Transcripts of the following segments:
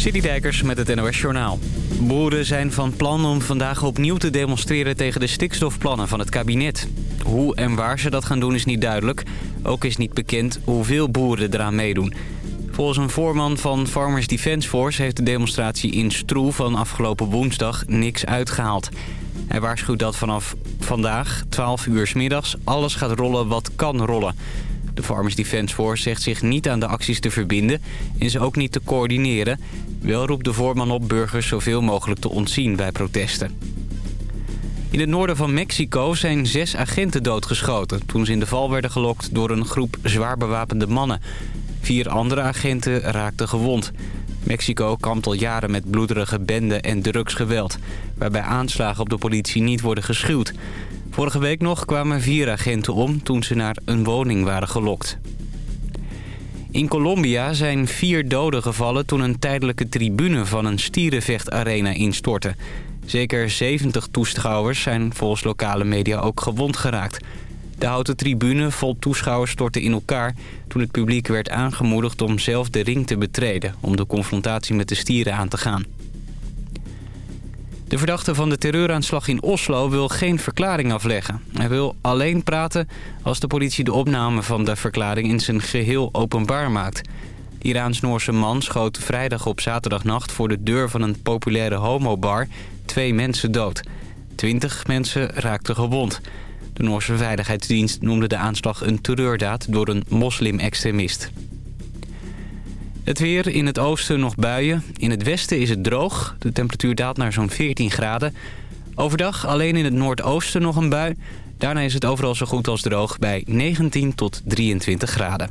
Citydijkers met het NOS Journaal. Boeren zijn van plan om vandaag opnieuw te demonstreren tegen de stikstofplannen van het kabinet. Hoe en waar ze dat gaan doen is niet duidelijk. Ook is niet bekend hoeveel boeren eraan meedoen. Volgens een voorman van Farmers Defence Force heeft de demonstratie in Stroe van afgelopen woensdag niks uitgehaald. Hij waarschuwt dat vanaf vandaag, 12 uur s middags, alles gaat rollen wat kan rollen. De Farmers Defence Force zegt zich niet aan de acties te verbinden en ze ook niet te coördineren. Wel roept de voorman op burgers zoveel mogelijk te ontzien bij protesten. In het noorden van Mexico zijn zes agenten doodgeschoten... toen ze in de val werden gelokt door een groep zwaar bewapende mannen. Vier andere agenten raakten gewond. Mexico kampt al jaren met bloederige benden en drugsgeweld... waarbij aanslagen op de politie niet worden geschuwd. Vorige week nog kwamen vier agenten om toen ze naar een woning waren gelokt. In Colombia zijn vier doden gevallen toen een tijdelijke tribune van een stierenvechtarena instortte. Zeker 70 toeschouwers zijn volgens lokale media ook gewond geraakt. De houten tribune vol toeschouwers stortte in elkaar toen het publiek werd aangemoedigd om zelf de ring te betreden... om de confrontatie met de stieren aan te gaan. De verdachte van de terreuraanslag in Oslo wil geen verklaring afleggen. Hij wil alleen praten als de politie de opname van de verklaring in zijn geheel openbaar maakt. De Iraans-Noorse man schoot vrijdag op zaterdagnacht voor de deur van een populaire homobar twee mensen dood. Twintig mensen raakten gewond. De Noorse Veiligheidsdienst noemde de aanslag een terreurdaad door een moslim-extremist. Het weer in het oosten nog buien. In het westen is het droog. De temperatuur daalt naar zo'n 14 graden. Overdag alleen in het noordoosten nog een bui. Daarna is het overal zo goed als droog bij 19 tot 23 graden.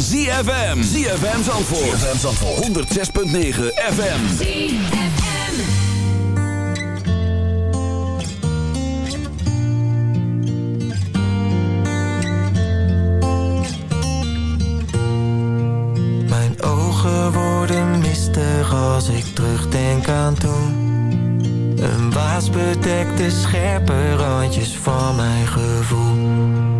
ZFM. ZFM Zandvoort. ZFM Zandvoort. 106.9 FM. ZFM. Mijn ogen worden mistig als ik terugdenk aan toen. Een waas bedekte scherpe randjes van mijn gevoel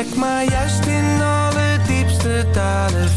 Gek, maar juist in alle diepste talen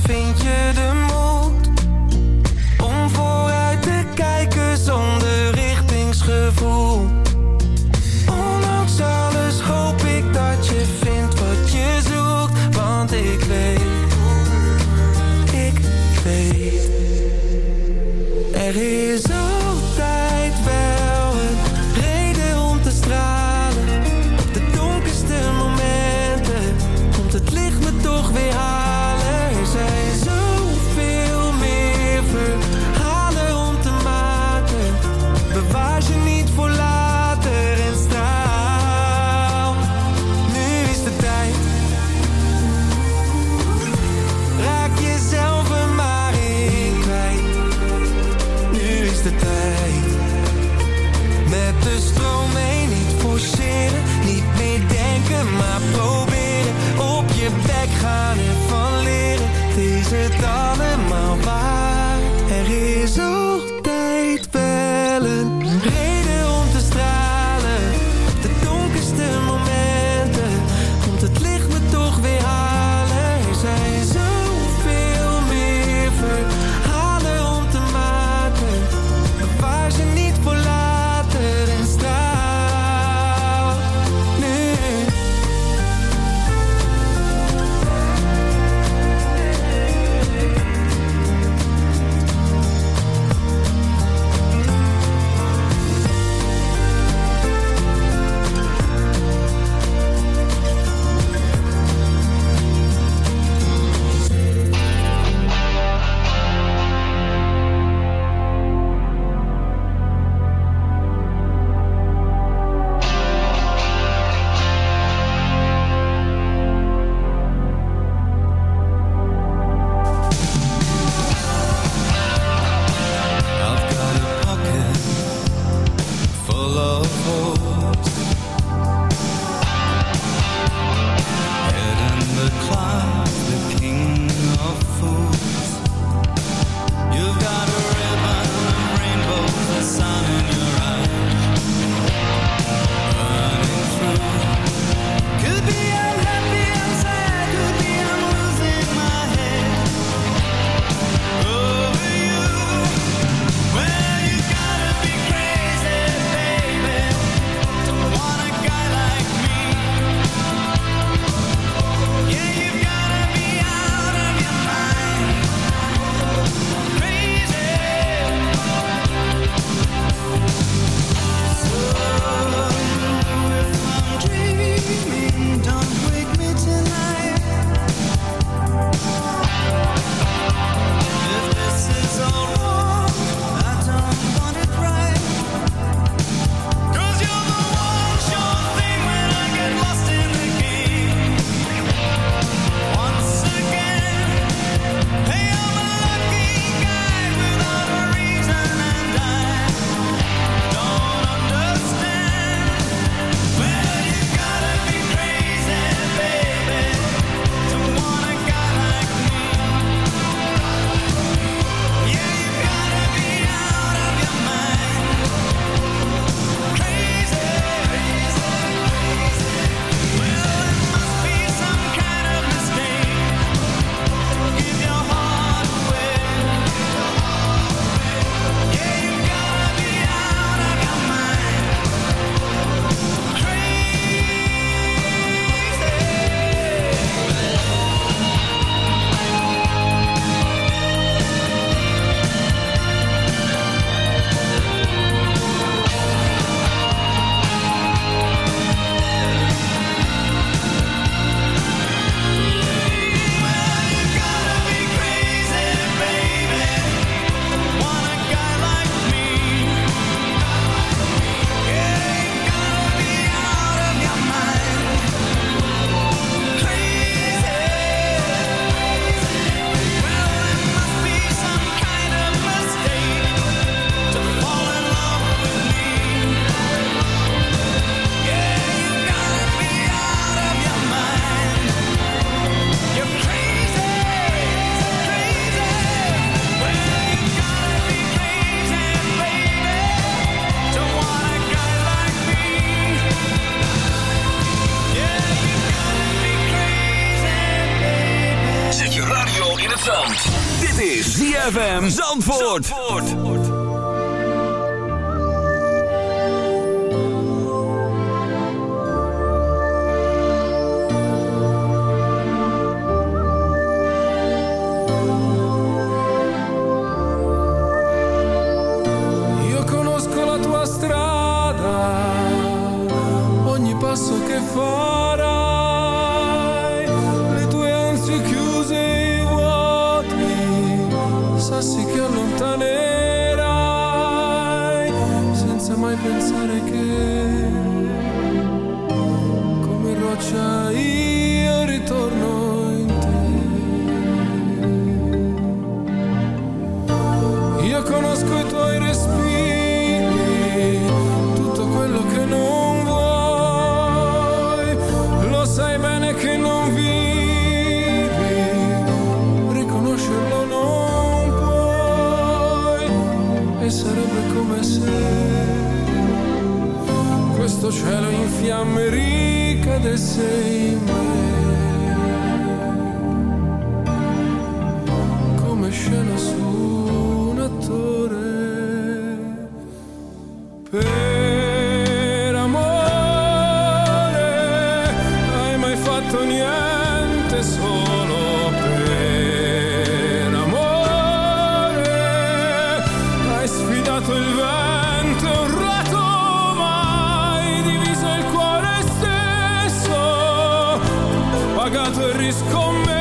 Het per amore hai mai fatto niente solo per amore? Hai sfidato il vento e un diviso il cuore stesso pagato il riscombro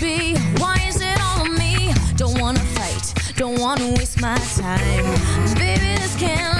be? Why is it all on me? Don't wanna fight, don't wanna waste my time Baby, this can't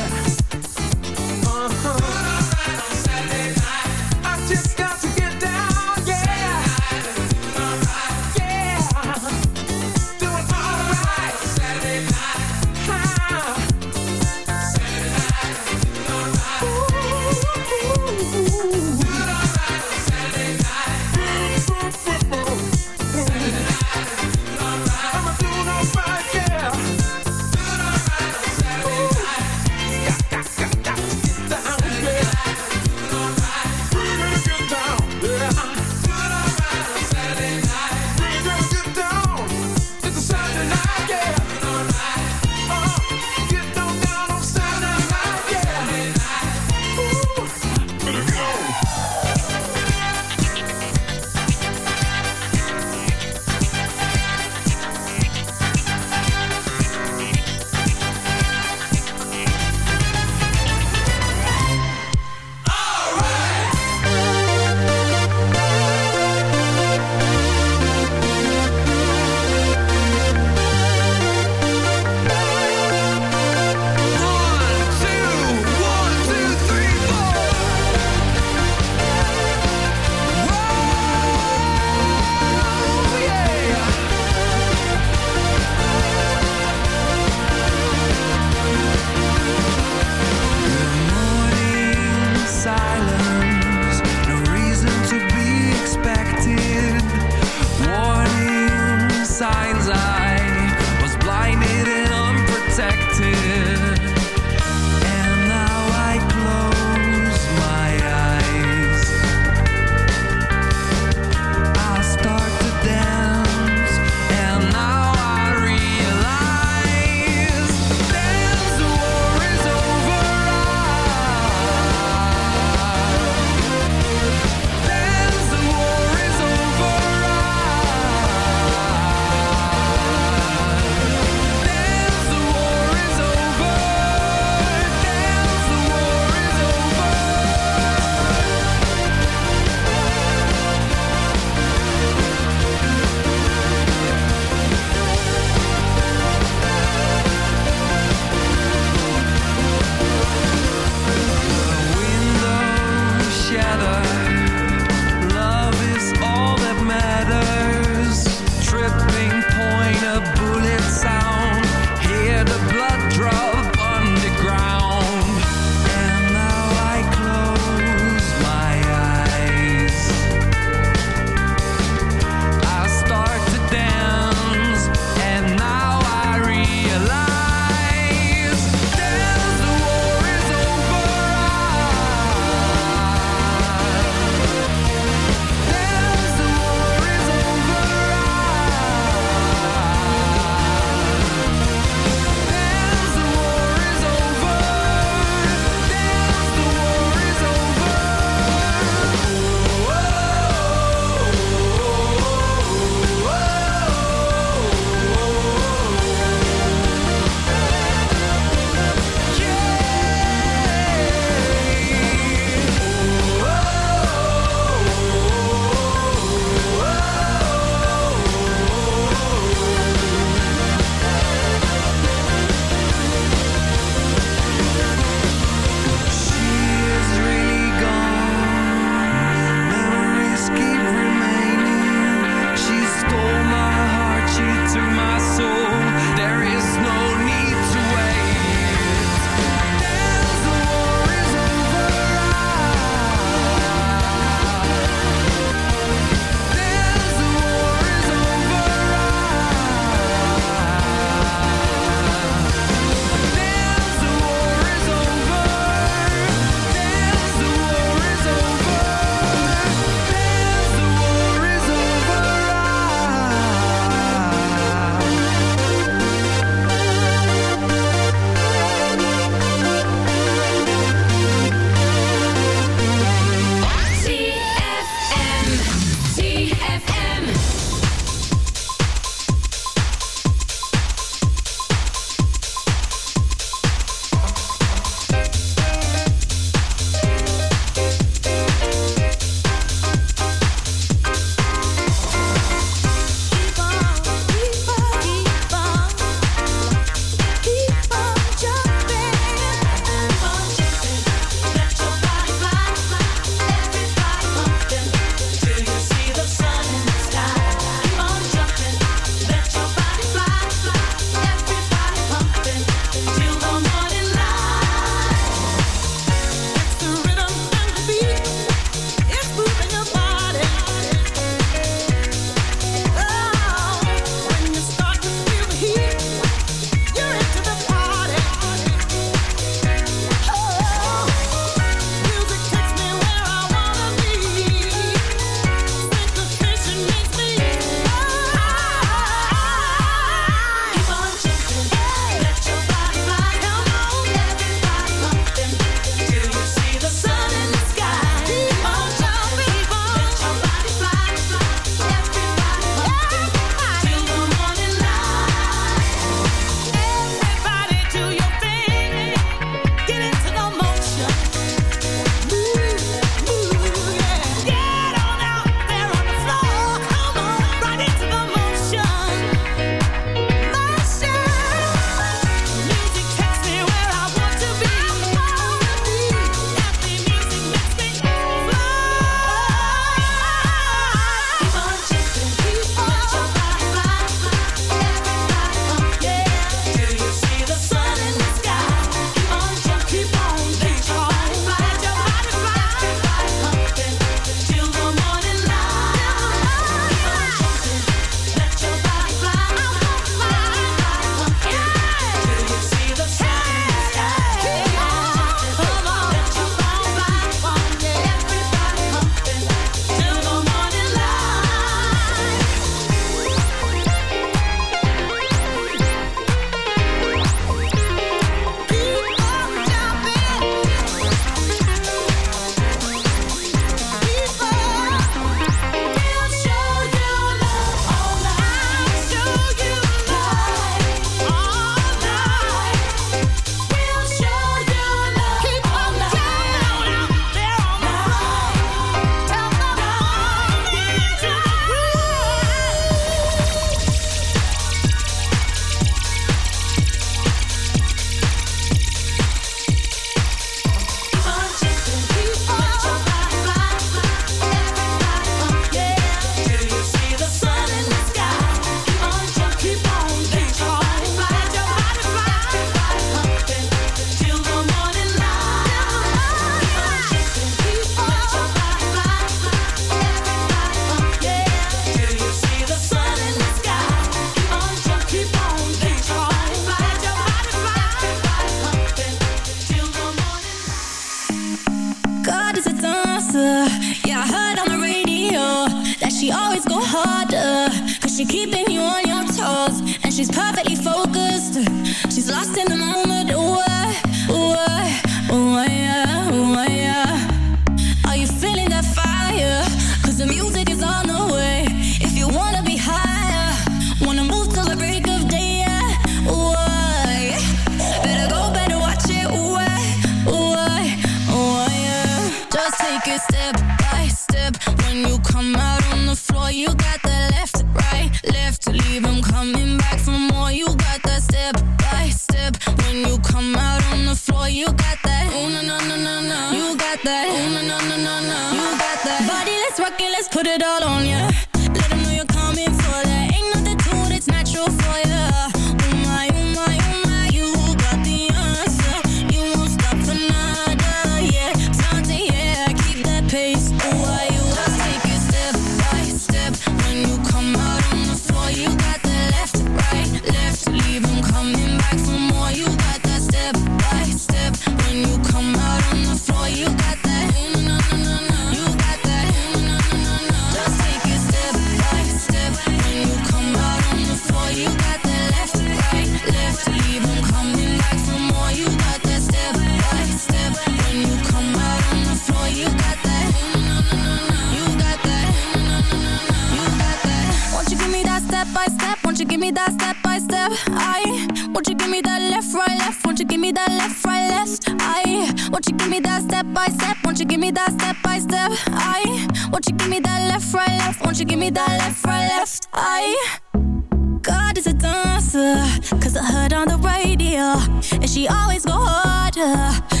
uh,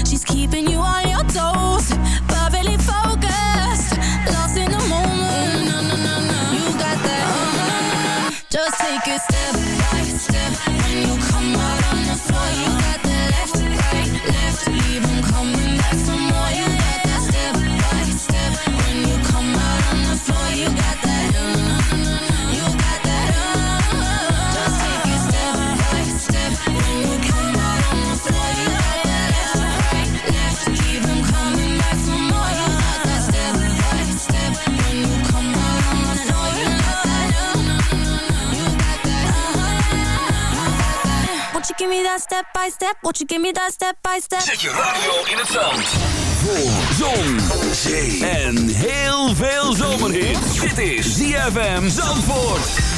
step. Won't you give me that step by step? Zet je radio in het zand. Voor zon, zee en heel veel zomerhit. Dit is ZFM Zandvoort.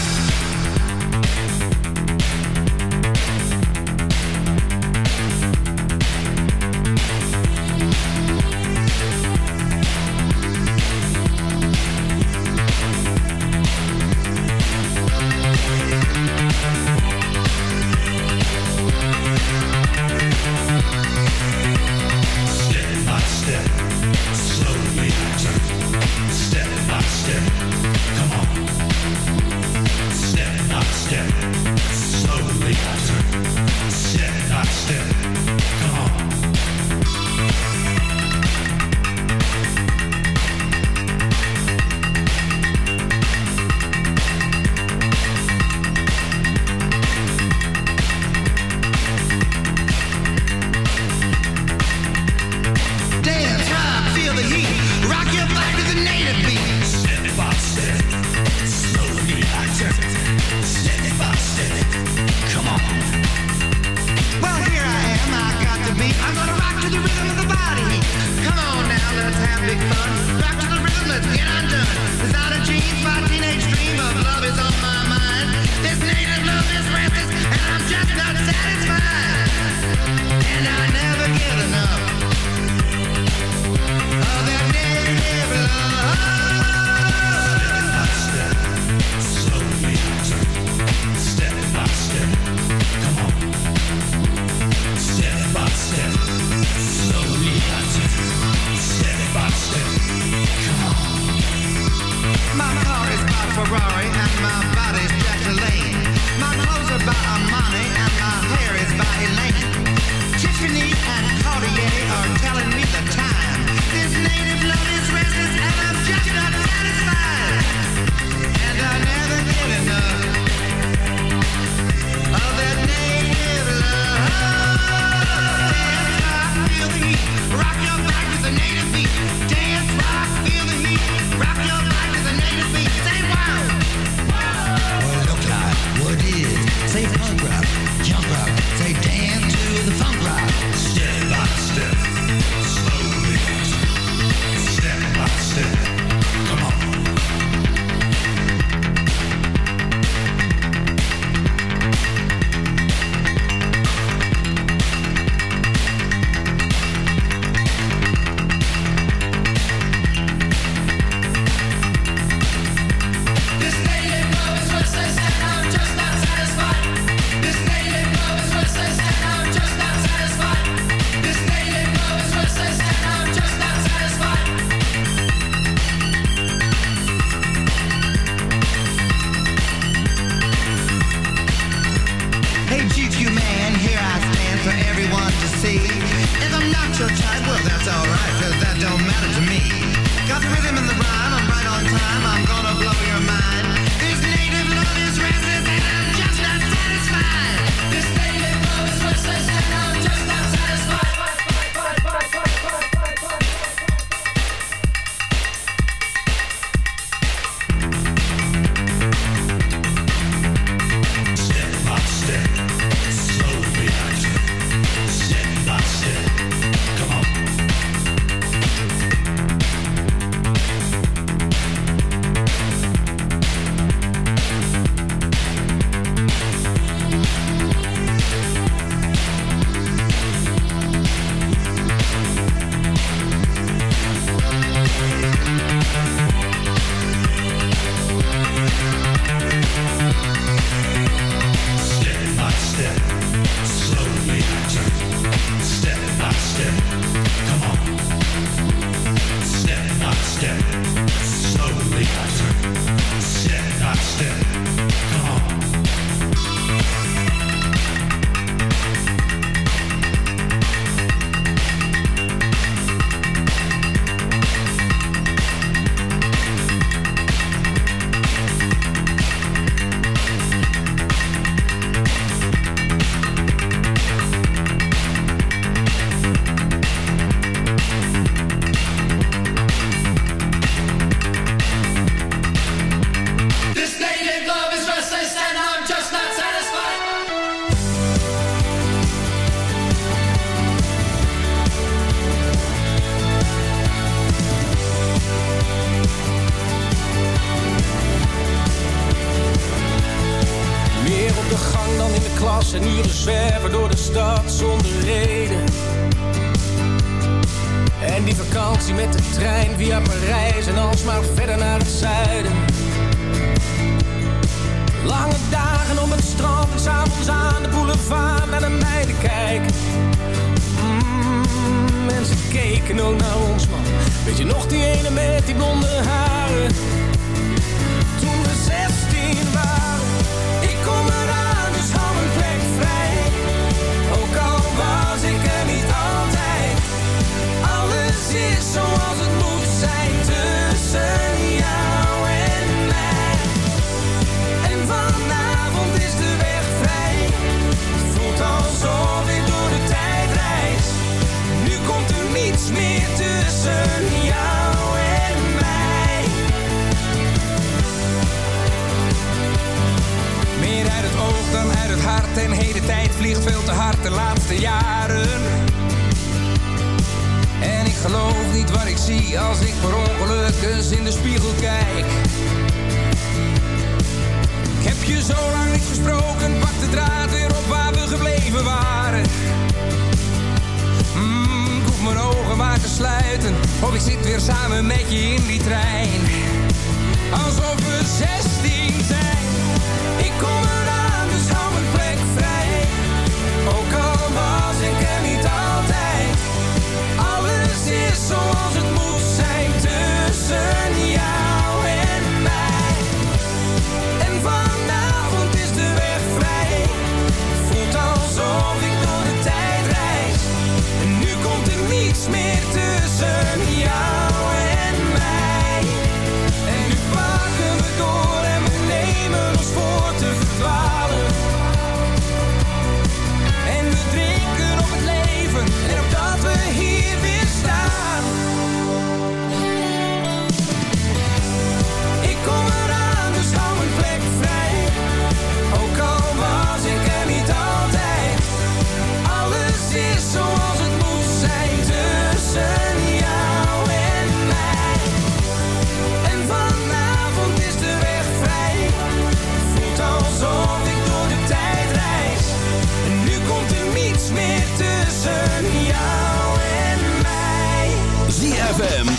tussen jou en mij.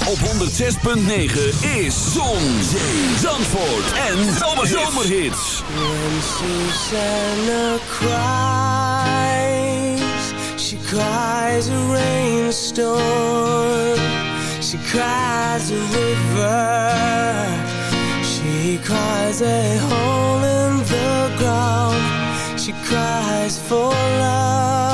Op 106.9 is Zon, Zandvoort en Zomerhits. When Susanna cries, she cries a rainstorm. She cries a river. She cries a hole in the ground. She cries for love.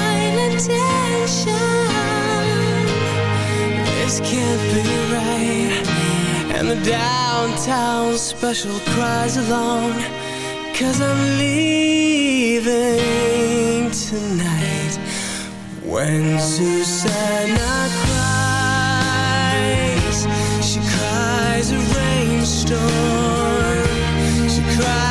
this can't be right. And the downtown special cries alone. Cause I'm leaving tonight. When Susanna cries She cries a rainstorm. She cries